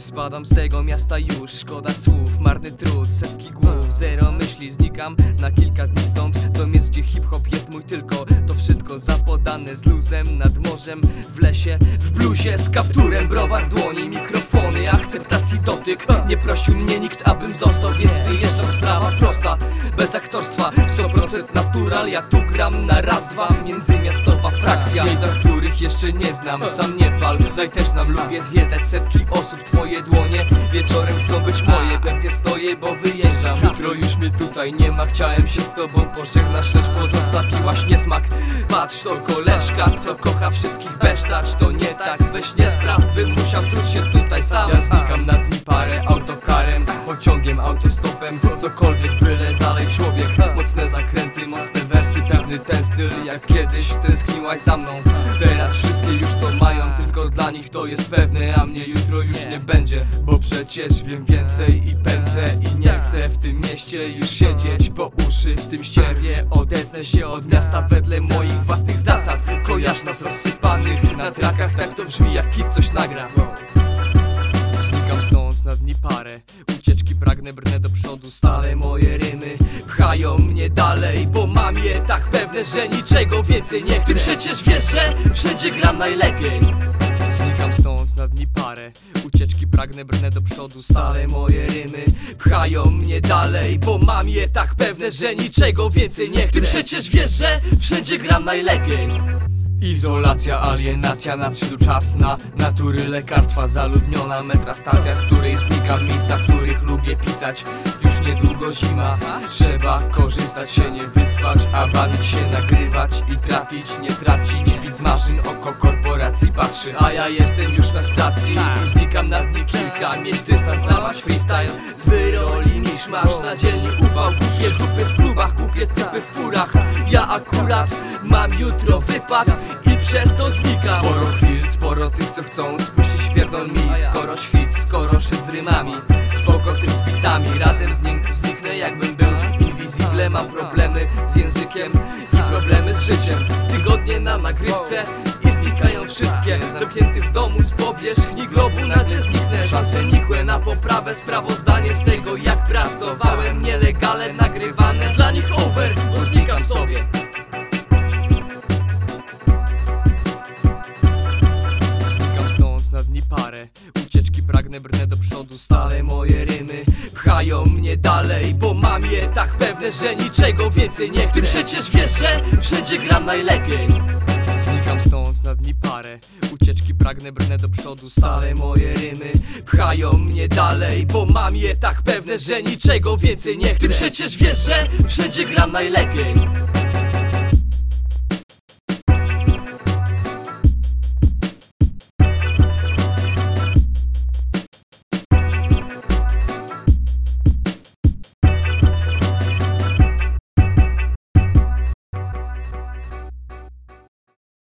Spadam z tego miasta już, szkoda słów Marny trud, setki głów, zero myśli Znikam na kilka dni stąd. To miejsc, gdzie hip-hop Nad morzem, w lesie, w bluzie Z kapturem, browar dłoni, mikrofony Akceptacji dotyk. Nie prosił mnie nikt, abym został Więc wyjeżdżam, sprawa prosta. Bez aktorstwa, 100% natural Ja tu gram na raz, dwa Międzymiastowa frakcja. Miejsca, których jeszcze nie znam Sam nie pal, daj też nam lubię zwiedzać Setki osób, twoje dłonie. Wieczorem chcą być moje Chciałem się z tobą pożegnać Lecz pozostawiłaś niesmak Patrz, to koleżka, co kocha wszystkich besztać To nie tak, weź nie spraw Bym musiał truć się tutaj sam. Ja znikam na dni parę autokarem Pociągiem, autostopem. Cokolwiek, byle dalej człowiek. Mocne zakręty, mocne wersy Pewny ten styl. Jak kiedyś Tęskniłaś za mną Teraz wszystkie już to mają. Tylko dla nich to jest pewne A mnie jutro już nie będzie. Bo przecież wiem więcej i pędzę mieście już siedzieć Po uszy w tym ścierwie. Odetnę się od miasta wedle moich własnych zasad. Kojarz nas rozsypanych na trakach Tak to brzmi jak kit coś nagra. Znikam stąd na dni parę. Ucieczki pragnę, brnę do przodu Stale moje rymy pchają mnie dalej Bo mam je tak pewne, że niczego więcej nie chcę. Ty przecież wiesz, że wszędzie gram najlepiej Ucieczki pragnę, brnę do przodu Stale moje rymy pchają mnie dalej Bo mam je tak pewne, że niczego więcej nie chcę. Ty przecież wiesz, że wszędzie gram najlepiej. Izolacja, alienacja, nadszedł czas na natury lekarstwa Zaludniona metra stacja, z której znikam Miejsca, w których lubię pisać. Już niedługo zima Trzeba korzystać się, nie wyspać A bawić się, nagrywać i trafić Nie tracić. Widz maszyn, oko korporacji patrzy A ja jestem już na stacji. Znikam na dni kilka Mieć dystans, dawać freestyle. Z wyroli niż masz na dzielni upał. Kupię dupy w klubach, kupię typy w furach. Ja akurat mam jutro wypad I przez to znikam. Sporo chwil, sporo tych co chcą spuścić pierdol mi. Skoro świt, skoro szyt z rymami. Spoko tym z bitami. Razem z nim zniknę jakbym był Invisible Mam problemy z językiem i problemy z życiem. Tygodnie na nagrywce znikają wszystkie. W domu z powierzchni globu nagle zniknę. Szanse nikłe na poprawę Sprawozdanie z tego jak pracowałem. Nielegalne nagrywane dla nich over Bo znikam sobie. Znikam stąd na dni parę. Ucieczki pragnę, brnę do przodu Stale moje rymy pchają mnie dalej Bo mam je tak pewne, że niczego więcej nie chcę. Ty przecież wiesz, że wszędzie gram najlepiej stąd na dni parę. Ucieczki pragnę, brnę do przodu Stale moje rymy pchają mnie dalej Bo mam je tak pewne, że niczego więcej nie chcę. Ty przecież wiesz, że wszędzie gram najlepiej